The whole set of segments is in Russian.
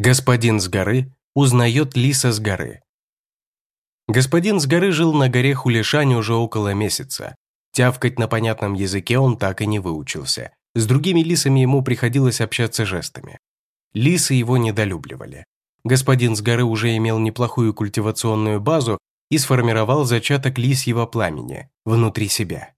Господин с горы узнает лиса с горы. Господин с горы жил на горе Хулишань уже около месяца. Тявкать на понятном языке он так и не выучился. С другими лисами ему приходилось общаться жестами. Лисы его недолюбливали. Господин с горы уже имел неплохую культивационную базу и сформировал зачаток лисьего пламени внутри себя.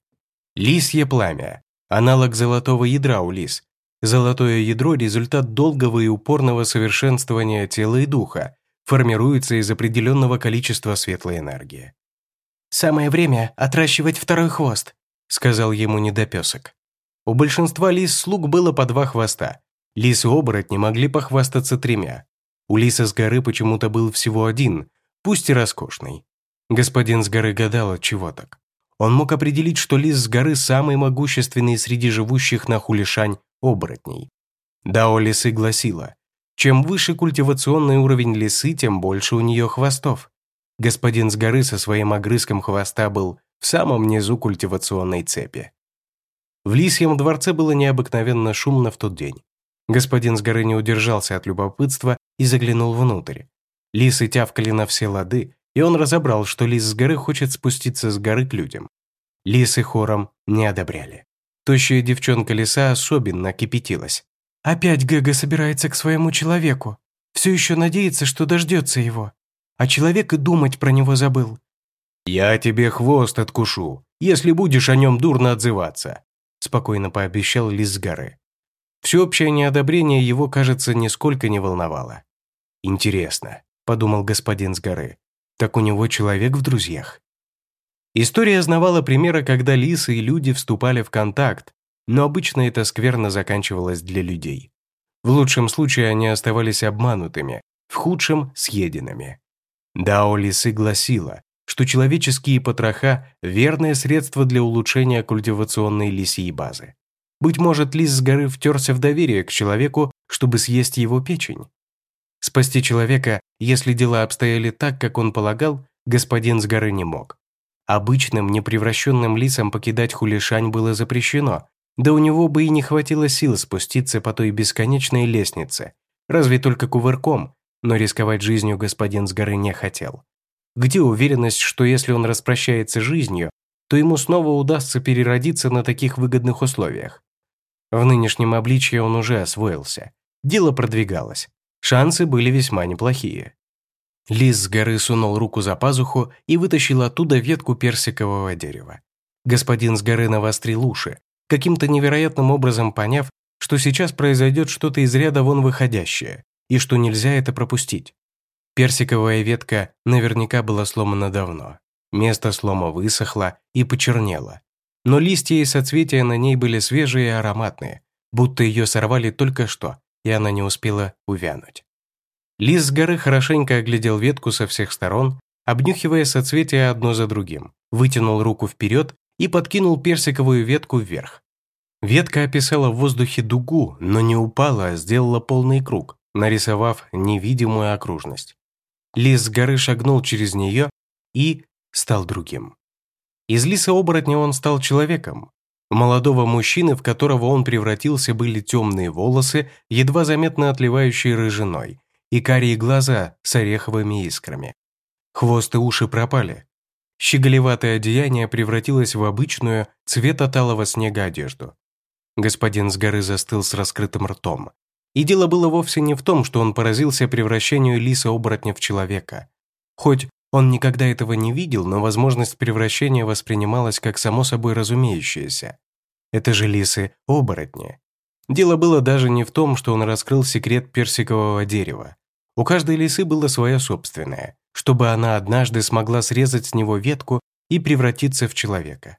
Лисье пламя – аналог золотого ядра у лис, Золотое ядро – результат долгого и упорного совершенствования тела и духа, формируется из определенного количества светлой энергии. «Самое время отращивать второй хвост», – сказал ему недопесок. У большинства лис-слуг было по два хвоста. Лисы-оборотни могли похвастаться тремя. У лиса с горы почему-то был всего один, пусть и роскошный. Господин с горы гадал, от чего так. Он мог определить, что лис с горы самый могущественный среди живущих на Хулишань оборотней. Дао лисы гласила, чем выше культивационный уровень лисы, тем больше у нее хвостов. Господин с горы со своим огрызком хвоста был в самом низу культивационной цепи. В лисьем дворце было необыкновенно шумно в тот день. Господин с горы не удержался от любопытства и заглянул внутрь. Лисы тявкали на все лады, и он разобрал, что лис с горы хочет спуститься с горы к людям. Лисы хором не одобряли. Тощая девчонка лиса особенно кипятилась. «Опять Гэга собирается к своему человеку. Все еще надеется, что дождется его. А человек и думать про него забыл». «Я тебе хвост откушу, если будешь о нем дурно отзываться», спокойно пообещал лис горы. Всеобщее неодобрение его, кажется, нисколько не волновало. «Интересно», – подумал господин с горы, – «так у него человек в друзьях». История знавала примеры, когда лисы и люди вступали в контакт, но обычно это скверно заканчивалось для людей. В лучшем случае они оставались обманутыми, в худшем – съеденными. Дао лисы гласила, что человеческие потроха – верное средство для улучшения культивационной лисьей базы. Быть может, лис с горы втерся в доверие к человеку, чтобы съесть его печень. Спасти человека, если дела обстояли так, как он полагал, господин с горы не мог. Обычным непревращенным лисам покидать Хулишань было запрещено, да у него бы и не хватило сил спуститься по той бесконечной лестнице, разве только кувырком, но рисковать жизнью господин с горы не хотел. Где уверенность, что если он распрощается жизнью, то ему снова удастся переродиться на таких выгодных условиях? В нынешнем обличье он уже освоился. Дело продвигалось. Шансы были весьма неплохие. Лис с горы сунул руку за пазуху и вытащил оттуда ветку персикового дерева. Господин с горы навострил уши, каким-то невероятным образом поняв, что сейчас произойдет что-то из ряда вон выходящее, и что нельзя это пропустить. Персиковая ветка наверняка была сломана давно. Место слома высохло и почернело. Но листья и соцветия на ней были свежие и ароматные, будто ее сорвали только что, и она не успела увянуть. Лис с горы хорошенько оглядел ветку со всех сторон, обнюхивая соцветия одно за другим, вытянул руку вперед и подкинул персиковую ветку вверх. Ветка описала в воздухе дугу, но не упала, а сделала полный круг, нарисовав невидимую окружность. Лис с горы шагнул через нее и стал другим. Из лиса-оборотня он стал человеком. У молодого мужчины, в которого он превратился, были темные волосы, едва заметно отливающие рыжиной, и карие глаза с ореховыми искрами. Хвост и уши пропали. Щеголеватое одеяние превратилось в обычную, цвета талого снега одежду. Господин с горы застыл с раскрытым ртом. И дело было вовсе не в том, что он поразился превращению лиса-оборотня в человека. Хоть он никогда этого не видел, но возможность превращения воспринималась как само собой разумеющееся. Это же лисы-оборотни. Дело было даже не в том, что он раскрыл секрет персикового дерева. У каждой лисы было свое собственное, чтобы она однажды смогла срезать с него ветку и превратиться в человека.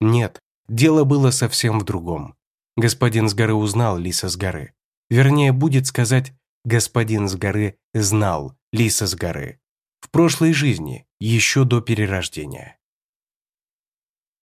Нет, дело было совсем в другом. Господин с горы узнал лиса с горы. Вернее, будет сказать, господин с горы знал лиса с горы. В прошлой жизни, еще до перерождения.